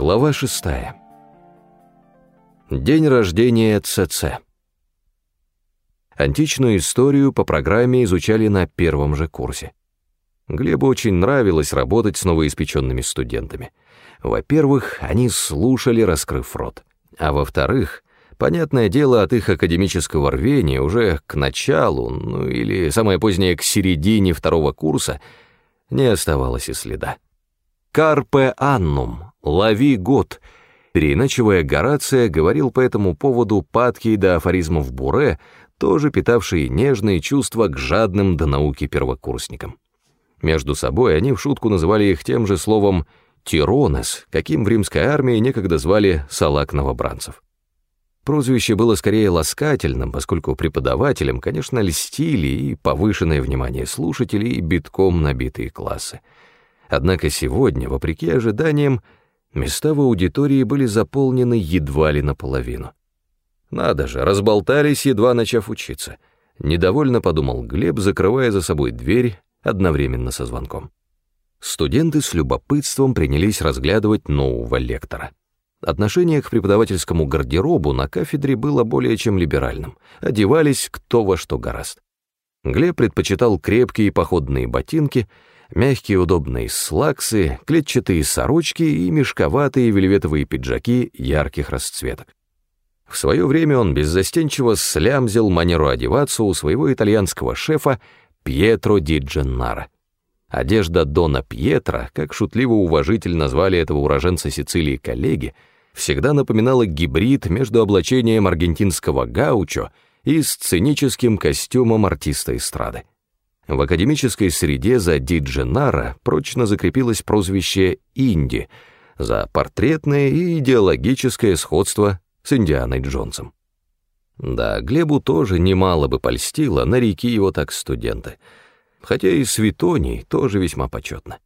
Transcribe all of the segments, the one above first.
Глава шестая. День рождения ЦЦ. Античную историю по программе изучали на первом же курсе. Глебу очень нравилось работать с новоиспеченными студентами. Во-первых, они слушали, раскрыв рот. А во-вторых, понятное дело, от их академического рвения уже к началу, ну или самое позднее к середине второго курса, не оставалось и следа. «Карпе аннум» «Лови год», переиначивая Горация, говорил по этому поводу падкий до афоризмов Буре, тоже питавшие нежные чувства к жадным до науки первокурсникам. Между собой они в шутку называли их тем же словом «тиронес», каким в римской армии некогда звали салак новобранцев. Прозвище было скорее ласкательным, поскольку преподавателям, конечно, льстили и повышенное внимание слушателей, и битком набитые классы. Однако сегодня, вопреки ожиданиям, Места в аудитории были заполнены едва ли наполовину. Надо же, разболтались, едва начав учиться. Недовольно подумал Глеб, закрывая за собой дверь одновременно со звонком. Студенты с любопытством принялись разглядывать нового лектора. Отношение к преподавательскому гардеробу на кафедре было более чем либеральным. Одевались кто во что гораст. Глеб предпочитал крепкие походные ботинки — мягкие удобные слаксы, клетчатые сорочки и мешковатые вельветовые пиджаки ярких расцветок. В свое время он беззастенчиво слямзил манеру одеваться у своего итальянского шефа Пьетро Ди Дженнаро. Одежда Дона Пьетро, как шутливо-уважительно назвали этого уроженца Сицилии коллеги, всегда напоминала гибрид между облачением аргентинского гаучо и сценическим костюмом артиста эстрады. В академической среде за Ди Дженнаро прочно закрепилось прозвище «Инди» за портретное и идеологическое сходство с Индианой Джонсом. Да, Глебу тоже немало бы польстило, на реки его так студенты, хотя и Светоний тоже весьма почетно.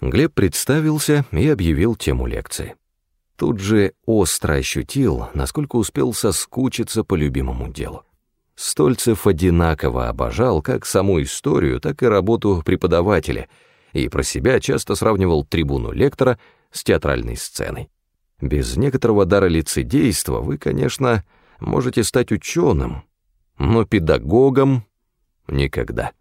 Глеб представился и объявил тему лекции. Тут же остро ощутил, насколько успел соскучиться по любимому делу. Стольцев одинаково обожал как саму историю, так и работу преподавателя, и про себя часто сравнивал трибуну лектора с театральной сценой. Без некоторого дара лицедейства вы, конечно, можете стать ученым, но педагогом — никогда.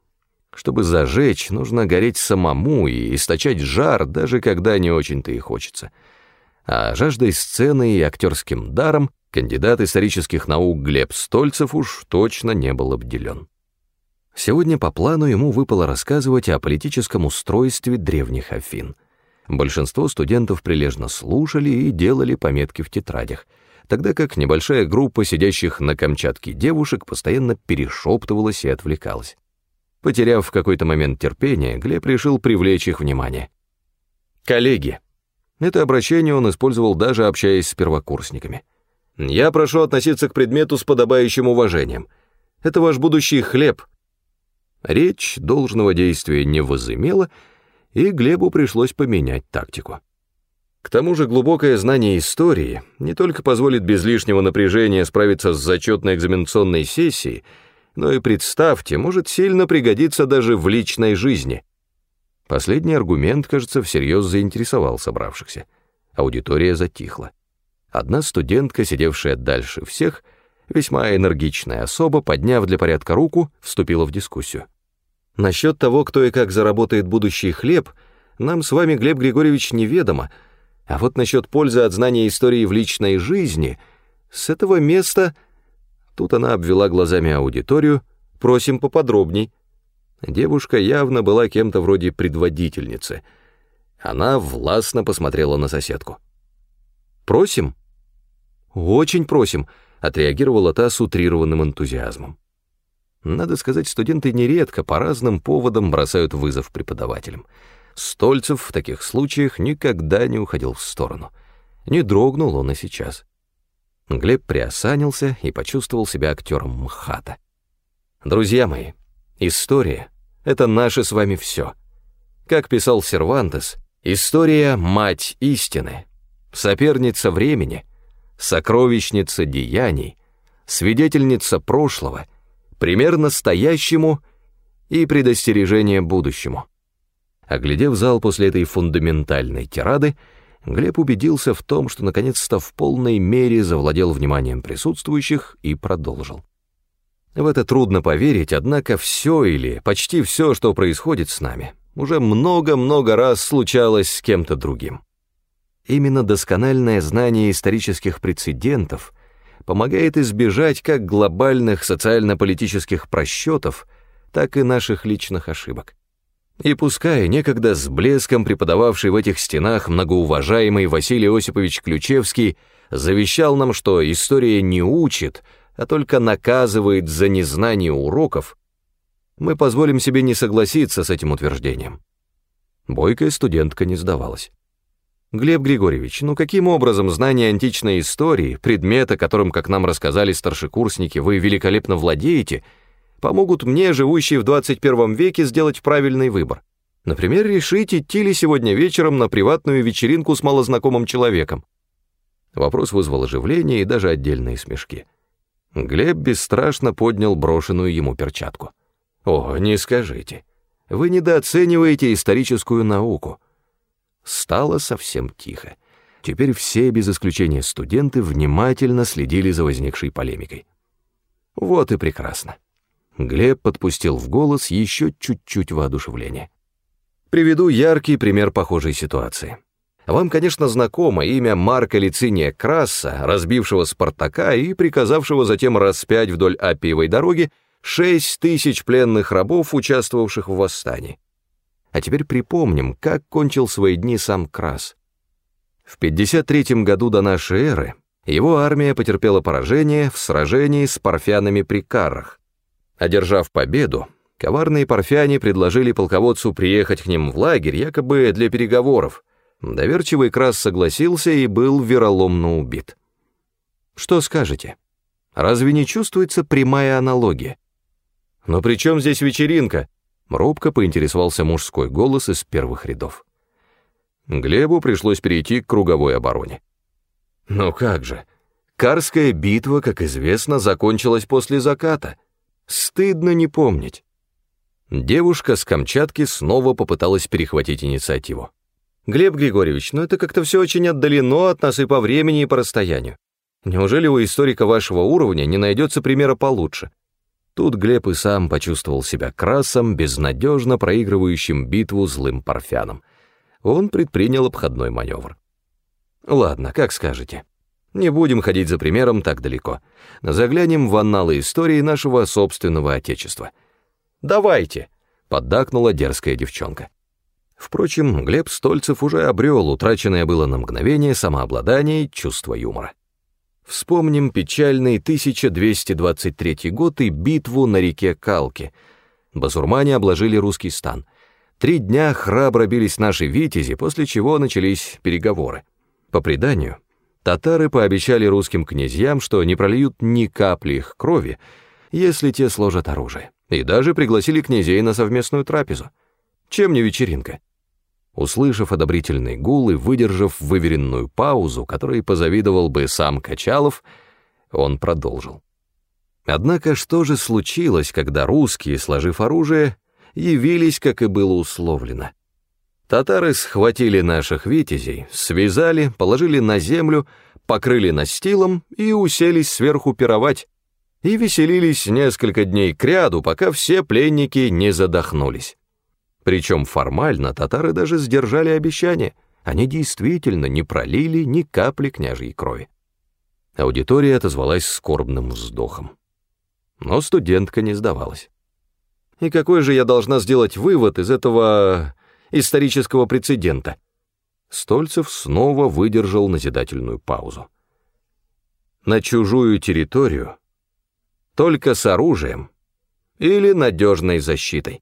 Чтобы зажечь, нужно гореть самому и источать жар, даже когда не очень-то и хочется. А жаждой сцены и актерским даром — кандидат исторических наук Глеб Стольцев уж точно не был обделен. Сегодня по плану ему выпало рассказывать о политическом устройстве древних Афин. Большинство студентов прилежно слушали и делали пометки в тетрадях, тогда как небольшая группа сидящих на Камчатке девушек постоянно перешептывалась и отвлекалась. Потеряв в какой-то момент терпение, Глеб решил привлечь их внимание. «Коллеги!» Это обращение он использовал даже общаясь с первокурсниками — я прошу относиться к предмету с подобающим уважением. Это ваш будущий хлеб». Речь должного действия не возымела, и Глебу пришлось поменять тактику. К тому же глубокое знание истории не только позволит без лишнего напряжения справиться с зачетной экзаменационной сессией, но и, представьте, может сильно пригодиться даже в личной жизни. Последний аргумент, кажется, всерьез заинтересовал собравшихся. Аудитория затихла. Одна студентка, сидевшая дальше всех, весьма энергичная особа, подняв для порядка руку, вступила в дискуссию. Насчет того, кто и как заработает будущий хлеб, нам с вами, Глеб Григорьевич, неведомо, а вот насчет пользы от знания истории в личной жизни, с этого места... Тут она обвела глазами аудиторию, просим поподробней. Девушка явно была кем-то вроде предводительницы. Она властно посмотрела на соседку. «Просим?» «Очень просим», — отреагировала та с утрированным энтузиазмом. Надо сказать, студенты нередко по разным поводам бросают вызов преподавателям. Стольцев в таких случаях никогда не уходил в сторону. Не дрогнул он и сейчас. Глеб приосанился и почувствовал себя актером МХАТа. «Друзья мои, история — это наше с вами все. Как писал Сервантес, история — мать истины, соперница времени — сокровищница деяний, свидетельница прошлого, пример настоящему и предостережение будущему. Оглядев зал после этой фундаментальной тирады, Глеб убедился в том, что наконец-то в полной мере завладел вниманием присутствующих и продолжил. В это трудно поверить, однако все или почти все, что происходит с нами, уже много-много раз случалось с кем-то другим. Именно доскональное знание исторических прецедентов помогает избежать как глобальных социально-политических просчетов, так и наших личных ошибок. И пускай некогда с блеском преподававший в этих стенах многоуважаемый Василий Осипович Ключевский завещал нам, что история не учит, а только наказывает за незнание уроков, мы позволим себе не согласиться с этим утверждением. Бойкая студентка не сдавалась. Глеб Григорьевич, ну каким образом знание античной истории, предмета, которым, как нам рассказали старшекурсники, вы великолепно владеете, помогут мне, живущей в 21 веке, сделать правильный выбор? Например, решить, идти ли сегодня вечером на приватную вечеринку с малознакомым человеком. Вопрос вызвал оживление и даже отдельные смешки. Глеб бесстрашно поднял брошенную ему перчатку. «О, не скажите. Вы недооцениваете историческую науку». Стало совсем тихо. Теперь все, без исключения студенты, внимательно следили за возникшей полемикой. Вот и прекрасно. Глеб подпустил в голос еще чуть-чуть воодушевления. Приведу яркий пример похожей ситуации. Вам, конечно, знакомо имя Марка Лициния Краса, разбившего Спартака и приказавшего затем распять вдоль Аппиевой дороги шесть тысяч пленных рабов, участвовавших в восстании. А теперь припомним, как кончил свои дни сам Крас. В 53 году до нашей эры его армия потерпела поражение в сражении с парфянами при Каррах. Одержав победу, коварные парфяне предложили полководцу приехать к ним в лагерь якобы для переговоров, Доверчивый Крас согласился и был вероломно убит. Что скажете? Разве не чувствуется прямая аналогия? Но при чем здесь вечеринка? Робко поинтересовался мужской голос из первых рядов. Глебу пришлось перейти к круговой обороне. Ну как же, Карская битва, как известно, закончилась после заката. Стыдно не помнить. Девушка с Камчатки снова попыталась перехватить инициативу. Глеб Григорьевич, ну это как-то все очень отдалено от нас и по времени, и по расстоянию. Неужели у историка вашего уровня не найдется примера получше? Тут Глеб и сам почувствовал себя красом, безнадежно проигрывающим битву злым парфянам. Он предпринял обходной маневр. Ладно, как скажете. Не будем ходить за примером так далеко. Заглянем в анналы истории нашего собственного отечества. «Давайте!» — поддакнула дерзкая девчонка. Впрочем, Глеб Стольцев уже обрел утраченное было на мгновение самообладание и чувство юмора. Вспомним печальный 1223 год и битву на реке Калки. Басурмане обложили русский стан. Три дня храбро бились наши витязи, после чего начались переговоры. По преданию, татары пообещали русским князьям, что не прольют ни капли их крови, если те сложат оружие, и даже пригласили князей на совместную трапезу. Чем не вечеринка? Услышав одобрительный гул и выдержав выверенную паузу, которой позавидовал бы сам Качалов, он продолжил. Однако что же случилось, когда русские, сложив оружие, явились, как и было условлено? Татары схватили наших витязей, связали, положили на землю, покрыли настилом и уселись сверху пировать, и веселились несколько дней кряду, пока все пленники не задохнулись. Причем формально татары даже сдержали обещание, они действительно не пролили ни капли княжьей крови. Аудитория отозвалась скорбным вздохом. Но студентка не сдавалась. И какой же я должна сделать вывод из этого исторического прецедента? Стольцев снова выдержал назидательную паузу. На чужую территорию только с оружием или надежной защитой.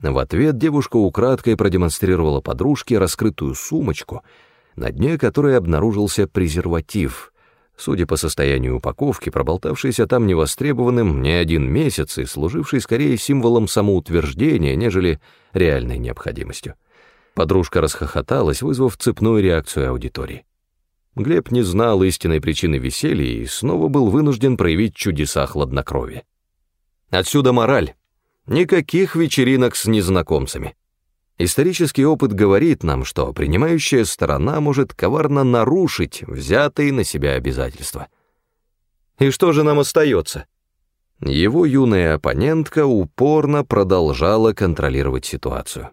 В ответ девушка украдкой продемонстрировала подружке раскрытую сумочку, на дне которой обнаружился презерватив, судя по состоянию упаковки, проболтавшийся там невостребованным не один месяц и служивший скорее символом самоутверждения, нежели реальной необходимостью. Подружка расхохоталась, вызвав цепную реакцию аудитории. Глеб не знал истинной причины веселья и снова был вынужден проявить чудеса хладнокровия. Отсюда мораль. Никаких вечеринок с незнакомцами. Исторический опыт говорит нам, что принимающая сторона может коварно нарушить взятые на себя обязательства. И что же нам остается? Его юная оппонентка упорно продолжала контролировать ситуацию.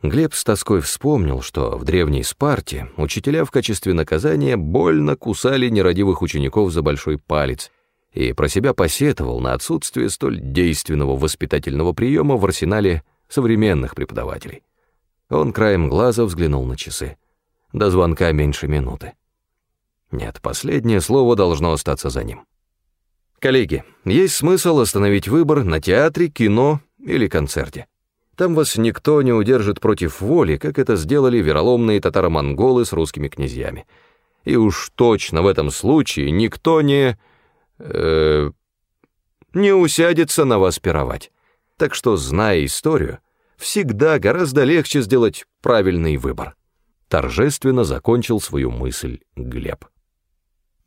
Глеб с тоской вспомнил, что в древней Спарте учителя в качестве наказания больно кусали нерадивых учеников за большой палец и про себя посетовал на отсутствие столь действенного воспитательного приема в арсенале современных преподавателей. Он краем глаза взглянул на часы. До звонка меньше минуты. Нет, последнее слово должно остаться за ним. Коллеги, есть смысл остановить выбор на театре, кино или концерте. Там вас никто не удержит против воли, как это сделали вероломные татаро-монголы с русскими князьями. И уж точно в этом случае никто не... Э, не усядется на вас пировать. Так что, зная историю, всегда гораздо легче сделать правильный выбор. Торжественно закончил свою мысль Глеб.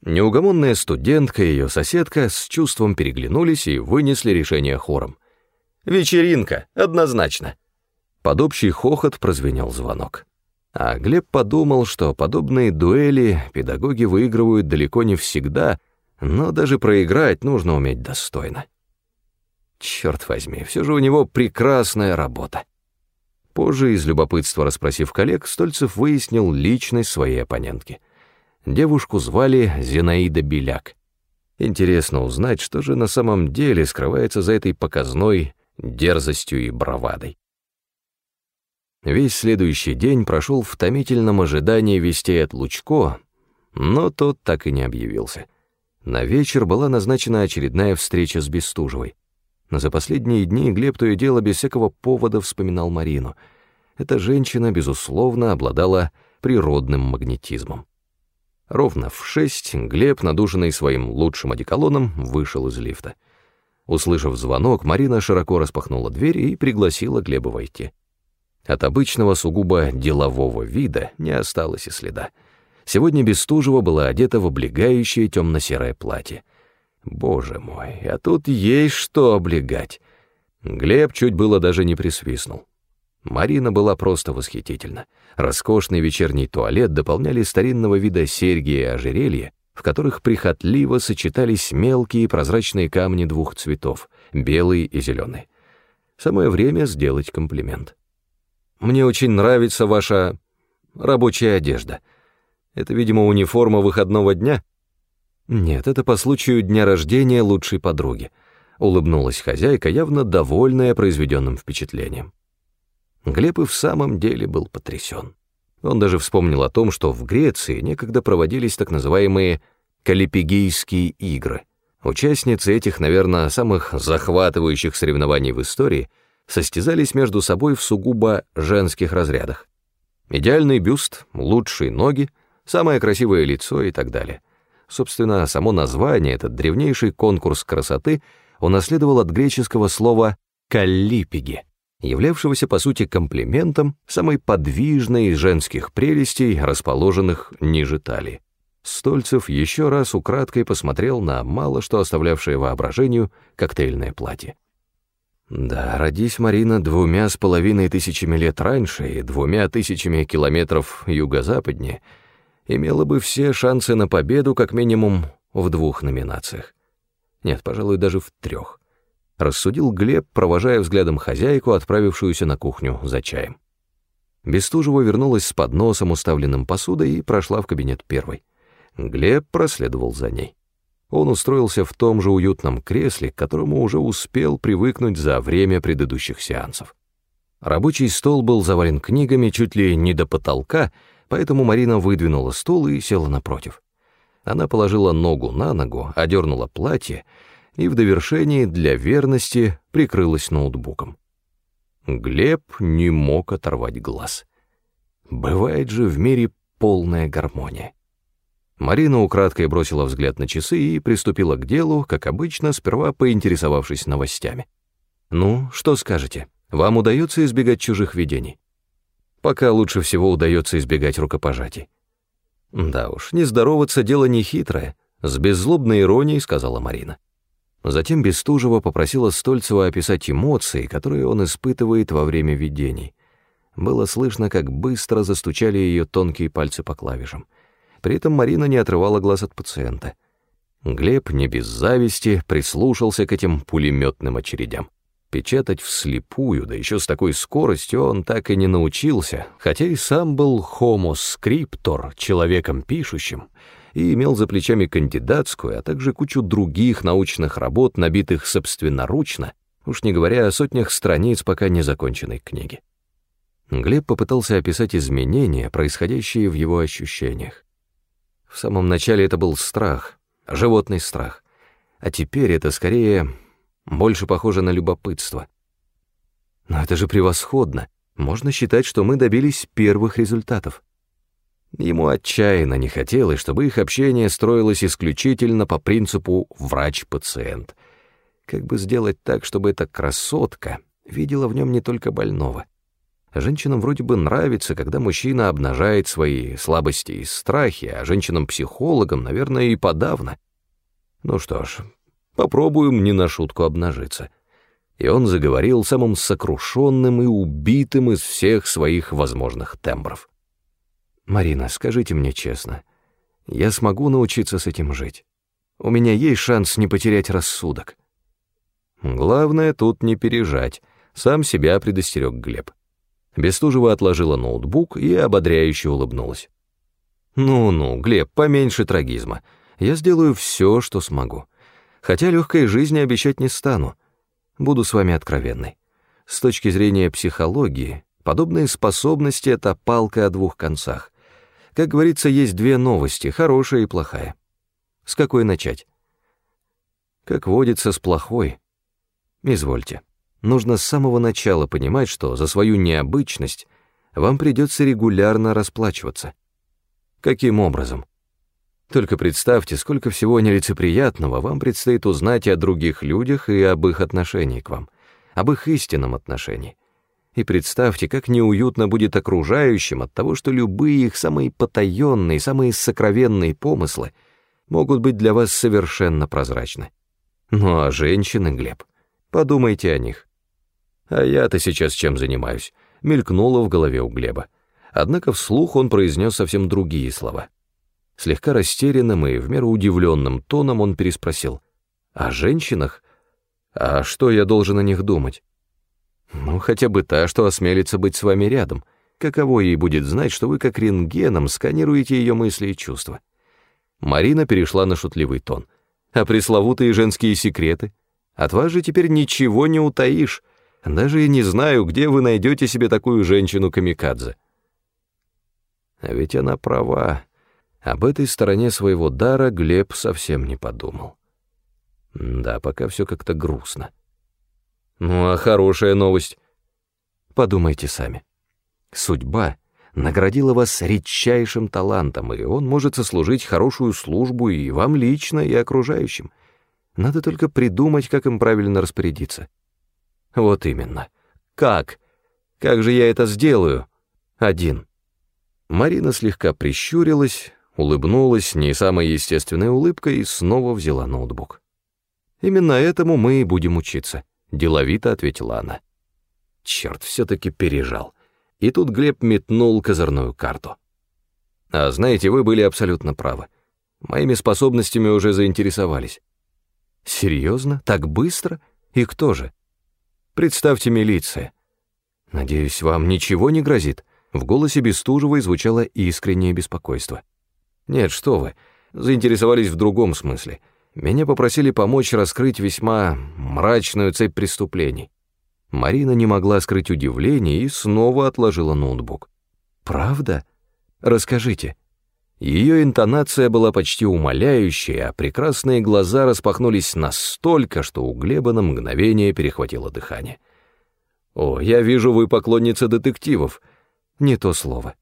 Неугомонная студентка и ее соседка с чувством переглянулись и вынесли решение хором — Вечеринка, однозначно. Под общий хохот прозвенел звонок. А Глеб подумал, что подобные дуэли педагоги выигрывают далеко не всегда, но даже проиграть нужно уметь достойно. Черт возьми, все же у него прекрасная работа. Позже, из любопытства расспросив коллег, Стольцев выяснил личность своей оппонентки. Девушку звали Зинаида Беляк. Интересно узнать, что же на самом деле скрывается за этой показной дерзостью и бравадой. Весь следующий день прошел в томительном ожидании вестей от Лучко, но тот так и не объявился. На вечер была назначена очередная встреча с Бестужевой. Но за последние дни Глеб то и дело без всякого повода вспоминал Марину. Эта женщина, безусловно, обладала природным магнетизмом. Ровно в шесть Глеб, надушенный своим лучшим одеколоном, вышел из лифта — Услышав звонок, Марина широко распахнула дверь и пригласила Глеба войти. От обычного сугубо делового вида не осталось и следа. Сегодня Бестужева была одета в облегающее темно-серое платье. Боже мой, а тут есть что облегать. Глеб чуть было даже не присвистнул. Марина была просто восхитительна. Роскошный вечерний туалет дополняли старинного вида серьги и ожерелья, в которых прихотливо сочетались мелкие прозрачные камни двух цветов, белый и зеленый. Самое время сделать комплимент. «Мне очень нравится ваша рабочая одежда. Это, видимо, униформа выходного дня?» «Нет, это по случаю дня рождения лучшей подруги», — улыбнулась хозяйка, явно довольная произведенным впечатлением. Глеб и в самом деле был потрясен. Он даже вспомнил о том, что в Греции некогда проводились так называемые Калипигийские игры. Участницы этих, наверное, самых захватывающих соревнований в истории состязались между собой в сугубо женских разрядах. Идеальный бюст, лучшие ноги, самое красивое лицо и так далее. Собственно, само название, этот древнейший конкурс красоты, унаследовал от греческого слова «каллипиги», являвшегося по сути комплиментом самой подвижной из женских прелестей, расположенных ниже талии. Стольцев еще раз украдкой посмотрел на мало что оставлявшее воображению коктейльное платье. Да, родись Марина двумя с половиной тысячами лет раньше и двумя тысячами километров юго-западнее, имела бы все шансы на победу как минимум в двух номинациях. Нет, пожалуй, даже в трех рассудил Глеб, провожая взглядом хозяйку, отправившуюся на кухню за чаем. Бестужева вернулась с подносом, уставленным посудой, и прошла в кабинет первой. Глеб проследовал за ней. Он устроился в том же уютном кресле, к которому уже успел привыкнуть за время предыдущих сеансов. Рабочий стол был завален книгами чуть ли не до потолка, поэтому Марина выдвинула стул и села напротив. Она положила ногу на ногу, одернула платье и в довершении для верности прикрылась ноутбуком. Глеб не мог оторвать глаз. Бывает же в мире полная гармония. Марина украдкой бросила взгляд на часы и приступила к делу, как обычно, сперва поинтересовавшись новостями. «Ну, что скажете? Вам удается избегать чужих видений?» «Пока лучше всего удается избегать рукопожатий». «Да уж, не здороваться дело не хитрое», — с беззлобной иронией сказала Марина. Затем Бестужева попросила Стольцева описать эмоции, которые он испытывает во время видений. Было слышно, как быстро застучали ее тонкие пальцы по клавишам. При этом Марина не отрывала глаз от пациента. Глеб, не без зависти, прислушался к этим пулеметным очередям. Печатать вслепую, да еще с такой скоростью, он так и не научился, хотя и сам был homo scriptor, человеком пишущим, и имел за плечами кандидатскую, а также кучу других научных работ, набитых собственноручно, уж не говоря о сотнях страниц пока не законченной книги. Глеб попытался описать изменения, происходящие в его ощущениях. В самом начале это был страх, животный страх, а теперь это скорее больше похоже на любопытство. Но это же превосходно. Можно считать, что мы добились первых результатов. Ему отчаянно не хотелось, чтобы их общение строилось исключительно по принципу «врач-пациент». Как бы сделать так, чтобы эта красотка видела в нем не только больного. Женщинам вроде бы нравится, когда мужчина обнажает свои слабости и страхи, а женщинам-психологам, наверное, и подавно. Ну что ж, Попробуем не на шутку обнажиться. И он заговорил самым сокрушенным и убитым из всех своих возможных тембров. «Марина, скажите мне честно, я смогу научиться с этим жить? У меня есть шанс не потерять рассудок?» «Главное тут не пережать», — сам себя предостерег Глеб. Бестужева отложила ноутбук и ободряюще улыбнулась. «Ну-ну, Глеб, поменьше трагизма. Я сделаю все, что смогу. Хотя легкой жизни обещать не стану. Буду с вами откровенной. С точки зрения психологии, подобные способности — это палка о двух концах. Как говорится, есть две новости, хорошая и плохая. С какой начать? Как водится, с плохой. Извольте. Нужно с самого начала понимать, что за свою необычность вам придется регулярно расплачиваться. Каким образом? Только представьте, сколько всего нелицеприятного вам предстоит узнать о других людях и об их отношении к вам, об их истинном отношении. И представьте, как неуютно будет окружающим от того, что любые их самые потаенные, самые сокровенные помыслы могут быть для вас совершенно прозрачны. Ну а женщины, Глеб, подумайте о них. А я-то сейчас чем занимаюсь? Мелькнуло в голове у Глеба. Однако вслух он произнес совсем другие слова — Слегка растерянным и в меру удивленным тоном он переспросил. «О женщинах? А что я должен о них думать?» «Ну, хотя бы та, что осмелится быть с вами рядом. Каково ей будет знать, что вы как рентгеном сканируете ее мысли и чувства?» Марина перешла на шутливый тон. «А пресловутые женские секреты? От вас же теперь ничего не утаишь. Даже и не знаю, где вы найдете себе такую женщину-камикадзе». А ведь она права. Об этой стороне своего дара Глеб совсем не подумал. Да, пока все как-то грустно. Ну а хорошая новость? Подумайте сами. Судьба наградила вас редчайшим талантом, и он может сослужить хорошую службу и вам лично, и окружающим. Надо только придумать, как им правильно распорядиться. Вот именно. Как? Как же я это сделаю? Один. Марина слегка прищурилась, улыбнулась не самой естественной улыбкой и снова взяла ноутбук. «Именно этому мы и будем учиться», — деловито ответила она. Черт, все-таки пережал. И тут Глеб метнул козырную карту. «А знаете, вы были абсолютно правы. Моими способностями уже заинтересовались». «Серьезно? Так быстро? И кто же?» «Представьте, милиция». «Надеюсь, вам ничего не грозит?» В голосе Бестужевой звучало искреннее беспокойство. Нет, что вы, заинтересовались в другом смысле. Меня попросили помочь раскрыть весьма мрачную цепь преступлений. Марина не могла скрыть удивление и снова отложила ноутбук. «Правда? Расскажите». Ее интонация была почти умоляющей, а прекрасные глаза распахнулись настолько, что у Глеба на мгновение перехватило дыхание. «О, я вижу, вы поклонница детективов». «Не то слово».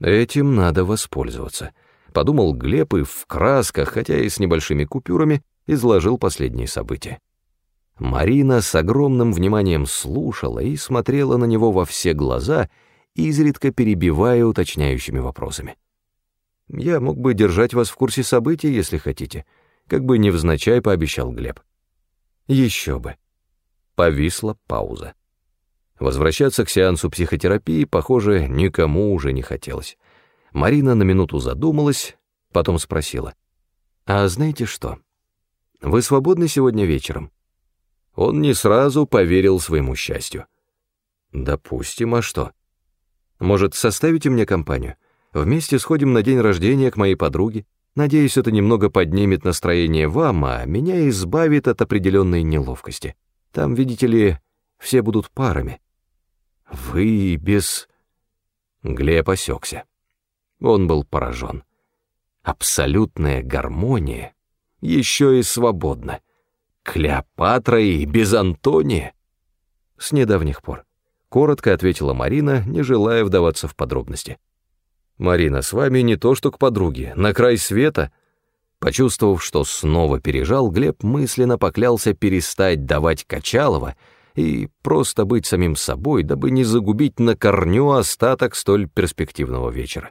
Этим надо воспользоваться подумал Глеб и в красках, хотя и с небольшими купюрами, изложил последние события. Марина с огромным вниманием слушала и смотрела на него во все глаза, изредка перебивая уточняющими вопросами. «Я мог бы держать вас в курсе событий, если хотите», как бы невзначай пообещал Глеб. «Еще бы». Повисла пауза. Возвращаться к сеансу психотерапии, похоже, никому уже не хотелось. Марина на минуту задумалась, потом спросила. «А знаете что? Вы свободны сегодня вечером?» Он не сразу поверил своему счастью. «Допустим, а что? Может, составите мне компанию? Вместе сходим на день рождения к моей подруге. Надеюсь, это немного поднимет настроение вам, а меня избавит от определенной неловкости. Там, видите ли, все будут парами». «Вы без...» Глеб осекся. Он был поражен. Абсолютная гармония, еще и свободна. Клеопатра и без Антония? С недавних пор. Коротко ответила Марина, не желая вдаваться в подробности. «Марина, с вами не то что к подруге, на край света». Почувствовав, что снова пережал, Глеб мысленно поклялся перестать давать Качалова и просто быть самим собой, дабы не загубить на корню остаток столь перспективного вечера.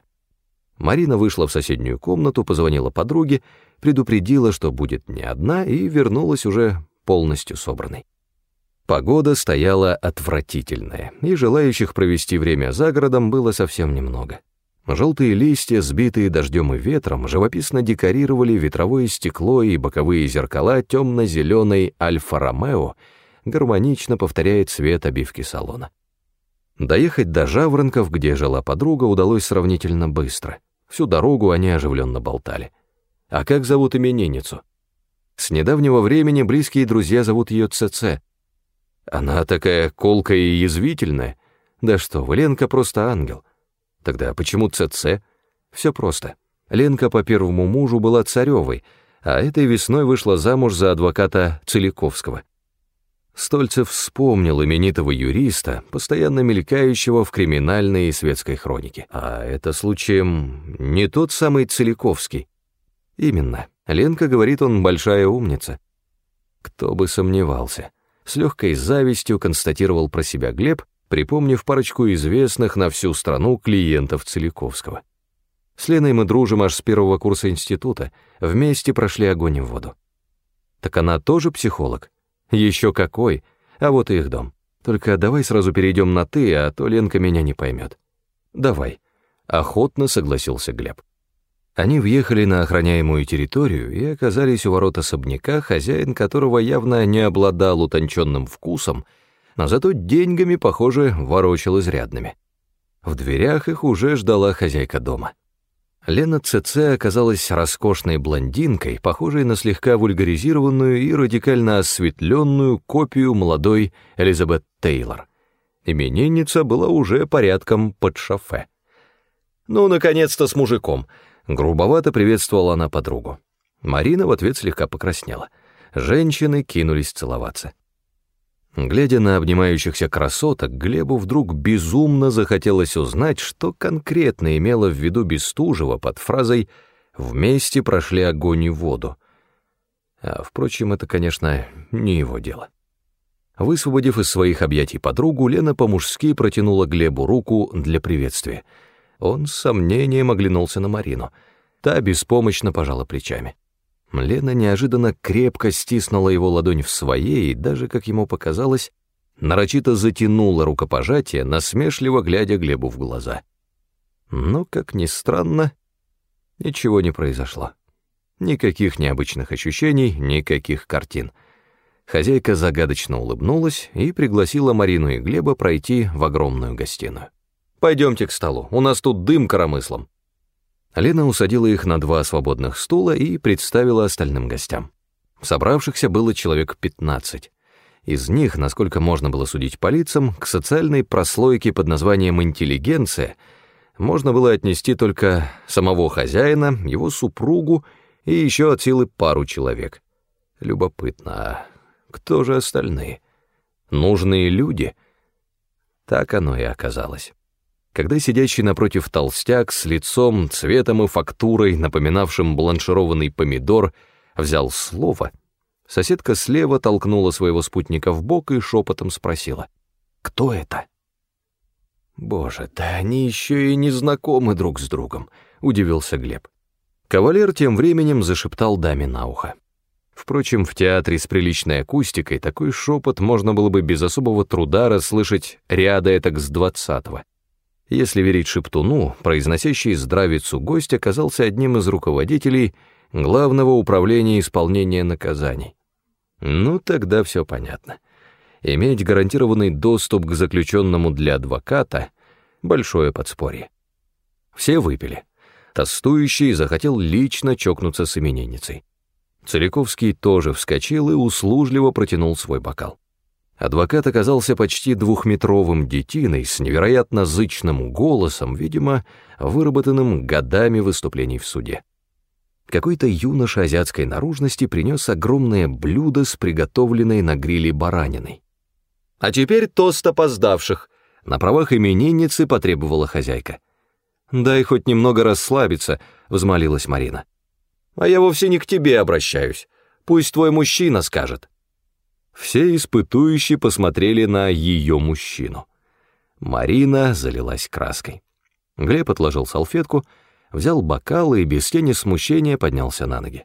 Марина вышла в соседнюю комнату, позвонила подруге, предупредила, что будет не одна, и вернулась уже полностью собранной. Погода стояла отвратительная, и желающих провести время за городом было совсем немного. Желтые листья, сбитые дождем и ветром, живописно декорировали ветровое стекло и боковые зеркала темно-зеленой Альфа-Ромео, гармонично повторяет цвет обивки салона. Доехать до Жаворонков, где жила подруга, удалось сравнительно быстро. Всю дорогу они оживленно болтали. А как зовут именинницу? С недавнего времени близкие друзья зовут ее ЦЦ. Она такая колкая и язвительная. Да что вы, Ленка просто ангел. Тогда почему ЦЦ? Все просто. Ленка по первому мужу была царевой, а этой весной вышла замуж за адвоката Целиковского. Стольцев вспомнил именитого юриста, постоянно мелькающего в криминальной и светской хронике. А это случаем не тот самый Целиковский. Именно. Ленка говорит, он большая умница. Кто бы сомневался. С легкой завистью констатировал про себя Глеб, припомнив парочку известных на всю страну клиентов Целиковского. С Леной мы дружим аж с первого курса института, вместе прошли огонь и воду. Так она тоже психолог? Еще какой, а вот и их дом. Только давай сразу перейдем на «ты», а то Ленка меня не поймет. Давай. Охотно согласился Глеб. Они въехали на охраняемую территорию и оказались у ворот особняка, хозяин которого явно не обладал утонченным вкусом, но зато деньгами, похоже, ворочал изрядными. В дверях их уже ждала хозяйка дома. Лена ЦЦ оказалась роскошной блондинкой, похожей на слегка вульгаризированную и радикально осветленную копию молодой Элизабет Тейлор. Именинница была уже порядком под шофе. «Ну, наконец-то с мужиком!» — грубовато приветствовала она подругу. Марина в ответ слегка покраснела. Женщины кинулись целоваться. Глядя на обнимающихся красоток, Глебу вдруг безумно захотелось узнать, что конкретно имела в виду Бестужева под фразой «вместе прошли огонь и воду». А, впрочем, это, конечно, не его дело. Высвободив из своих объятий подругу, Лена по-мужски протянула Глебу руку для приветствия. Он с сомнением оглянулся на Марину. Та беспомощно пожала плечами. Лена неожиданно крепко стиснула его ладонь в своей и даже, как ему показалось, нарочито затянула рукопожатие, насмешливо глядя Глебу в глаза. Но, как ни странно, ничего не произошло. Никаких необычных ощущений, никаких картин. Хозяйка загадочно улыбнулась и пригласила Марину и Глеба пройти в огромную гостиную. «Пойдемте к столу, у нас тут дым коромыслом», Лена усадила их на два свободных стула и представила остальным гостям. Собравшихся было человек 15. Из них, насколько можно было судить по лицам, к социальной прослойке под названием «интеллигенция» можно было отнести только самого хозяина, его супругу и еще от силы пару человек. Любопытно, а кто же остальные? Нужные люди? Так оно и оказалось когда сидящий напротив толстяк с лицом, цветом и фактурой, напоминавшим бланшированный помидор, взял слово, соседка слева толкнула своего спутника в бок и шепотом спросила, «Кто это?» «Боже, да они еще и не знакомы друг с другом», — удивился Глеб. Кавалер тем временем зашептал даме на ухо. Впрочем, в театре с приличной акустикой такой шепот можно было бы без особого труда расслышать ряда этак с двадцатого. Если верить Шептуну, произносящий здравицу гость оказался одним из руководителей Главного управления исполнения наказаний. Ну, тогда все понятно. Иметь гарантированный доступ к заключенному для адвоката — большое подспорье. Все выпили. Тостующий захотел лично чокнуться с именинницей. Целиковский тоже вскочил и услужливо протянул свой бокал. Адвокат оказался почти двухметровым детиной с невероятно зычным голосом, видимо, выработанным годами выступлений в суде. Какой-то юноша азиатской наружности принес огромное блюдо с приготовленной на гриле бараниной. «А теперь тост опоздавших», — на правах именинницы потребовала хозяйка. «Дай хоть немного расслабиться», — взмолилась Марина. «А я вовсе не к тебе обращаюсь. Пусть твой мужчина скажет». Все испытующие посмотрели на ее мужчину. Марина залилась краской. Глеб отложил салфетку, взял бокал и без тени смущения поднялся на ноги.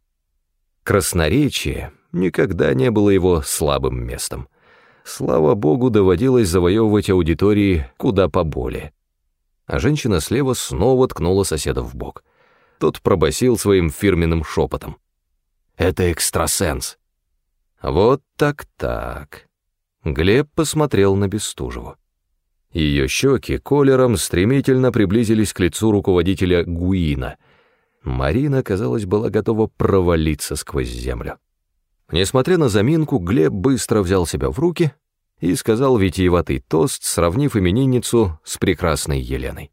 Красноречие никогда не было его слабым местом. Слава богу, доводилось завоевывать аудитории куда поболее. А женщина слева снова ткнула соседа в бок. Тот пробасил своим фирменным шепотом. «Это экстрасенс!» Вот так-так. Глеб посмотрел на Бестужеву. Ее щеки колером стремительно приблизились к лицу руководителя Гуина. Марина, казалось, была готова провалиться сквозь землю. Несмотря на заминку, Глеб быстро взял себя в руки и сказал витиеватый тост, сравнив именинницу с прекрасной Еленой.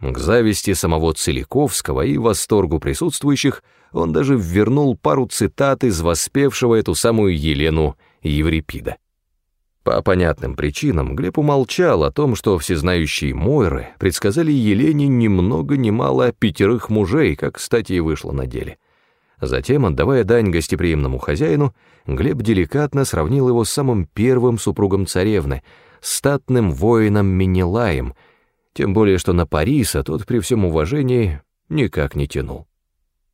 К зависти самого Целиковского и восторгу присутствующих он даже ввернул пару цитат из воспевшего эту самую Елену Еврипида. По понятным причинам Глеб умолчал о том, что всезнающие Мойры предсказали Елене ни много ни мало пятерых мужей, как, кстати, и вышло на деле. Затем, отдавая дань гостеприимному хозяину, Глеб деликатно сравнил его с самым первым супругом царевны, статным воином Менелаем — тем более что на Париса тот при всем уважении никак не тянул.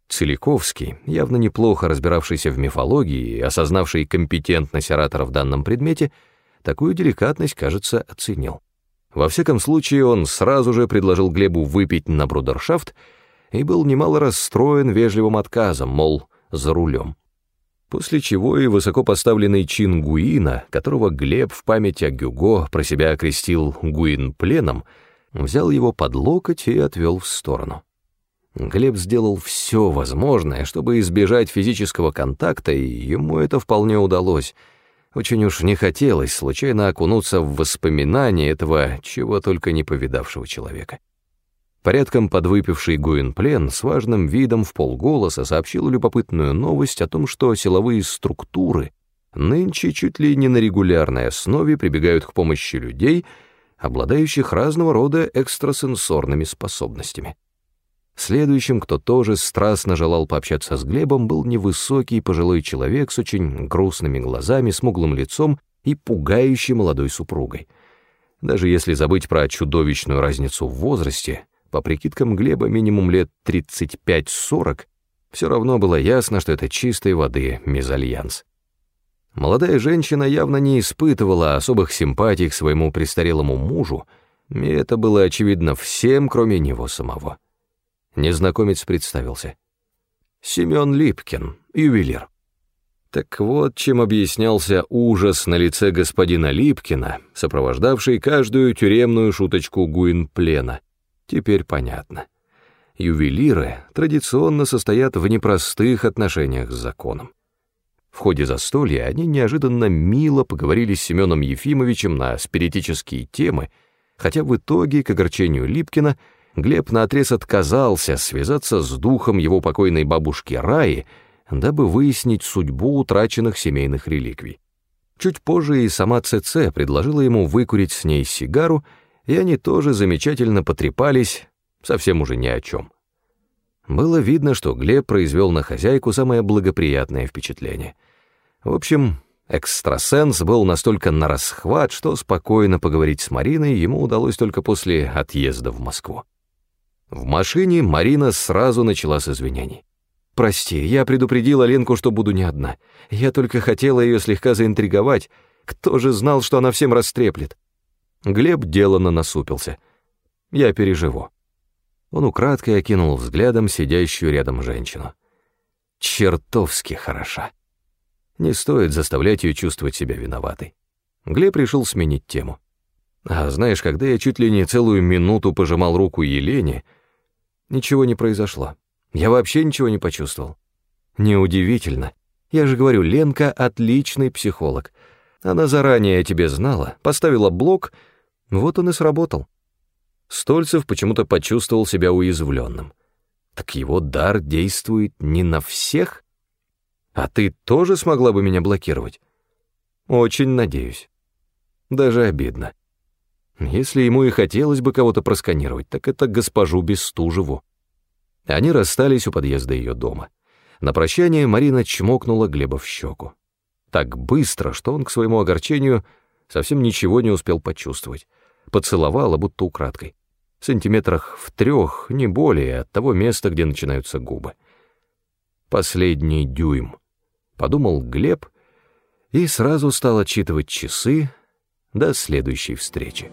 Целиковский, явно неплохо разбиравшийся в мифологии и осознавший компетентность оратора в данном предмете, такую деликатность, кажется, оценил. Во всяком случае, он сразу же предложил Глебу выпить на брудершафт и был немало расстроен вежливым отказом, мол, за рулем. После чего и высокопоставленный чин Гуина, которого Глеб в память о Гюго про себя окрестил Гуин-пленом, взял его под локоть и отвел в сторону. Глеб сделал все возможное, чтобы избежать физического контакта, и ему это вполне удалось. Очень уж не хотелось случайно окунуться в воспоминания этого чего только не повидавшего человека. Порядком подвыпивший Гуинплен с важным видом в полголоса сообщил любопытную новость о том, что силовые структуры нынче чуть ли не на регулярной основе прибегают к помощи людей — обладающих разного рода экстрасенсорными способностями. Следующим, кто тоже страстно желал пообщаться с Глебом, был невысокий пожилой человек с очень грустными глазами, смуглым лицом и пугающей молодой супругой. Даже если забыть про чудовищную разницу в возрасте, по прикидкам Глеба минимум лет 35-40, все равно было ясно, что это чистой воды мезальянс. Молодая женщина явно не испытывала особых симпатий к своему престарелому мужу, и это было очевидно всем, кроме него самого. Незнакомец представился. Семен Липкин, ювелир. Так вот, чем объяснялся ужас на лице господина Липкина, сопровождавший каждую тюремную шуточку Гуинплена. Теперь понятно. Ювелиры традиционно состоят в непростых отношениях с законом. В ходе застолья они неожиданно мило поговорили с Семеном Ефимовичем на спиритические темы, хотя в итоге, к огорчению Липкина, Глеб наотрез отказался связаться с духом его покойной бабушки Раи, дабы выяснить судьбу утраченных семейных реликвий. Чуть позже и сама ЦЦ предложила ему выкурить с ней сигару, и они тоже замечательно потрепались, совсем уже ни о чем. Было видно, что Глеб произвел на хозяйку самое благоприятное впечатление. В общем, экстрасенс был настолько на расхват, что спокойно поговорить с Мариной ему удалось только после отъезда в Москву. В машине Марина сразу начала с извинений. «Прости, я предупредила Ленку, что буду не одна. Я только хотела ее слегка заинтриговать. Кто же знал, что она всем растреплет?» Глеб деланно насупился. «Я переживу». Он украдкой окинул взглядом сидящую рядом женщину. «Чертовски хороша. Не стоит заставлять ее чувствовать себя виноватой». Глеб решил сменить тему. «А знаешь, когда я чуть ли не целую минуту пожимал руку Елене, ничего не произошло». Я вообще ничего не почувствовал. Неудивительно. Я же говорю, Ленка отличный психолог. Она заранее о тебе знала, поставила блок, вот он и сработал. Стольцев почему-то почувствовал себя уязвленным. Так его дар действует не на всех? А ты тоже смогла бы меня блокировать? Очень надеюсь. Даже обидно. Если ему и хотелось бы кого-то просканировать, так это госпожу Бестужеву. Они расстались у подъезда ее дома. На прощание Марина чмокнула Глеба в щеку. Так быстро, что он к своему огорчению совсем ничего не успел почувствовать. Поцеловала, будто украдкой. Сантиметрах в трех, не более, от того места, где начинаются губы. «Последний дюйм», — подумал Глеб, и сразу стал отчитывать часы до следующей встречи.